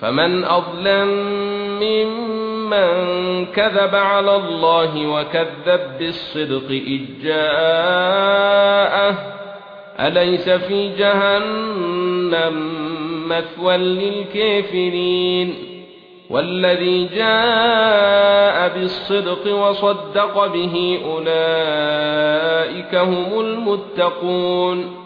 فمن أظلم ممن كذب على الله وكذب بالصدق إذ جاءه. أليس في جهنم مثوى للكافرين؟ والذي جاء بالصدق وصدق به أولئك هم المتقون.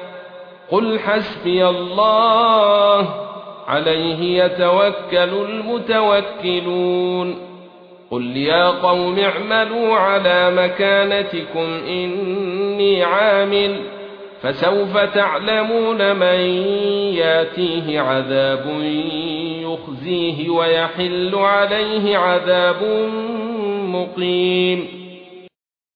قل حسبي الله عليه يتوكل المتوكلون قل يا قوم اعملوا على مكانتكم اني عامل فسوف تعلمون من ياتيه عذاب يخزيه ويحل عليه عذاب مقيم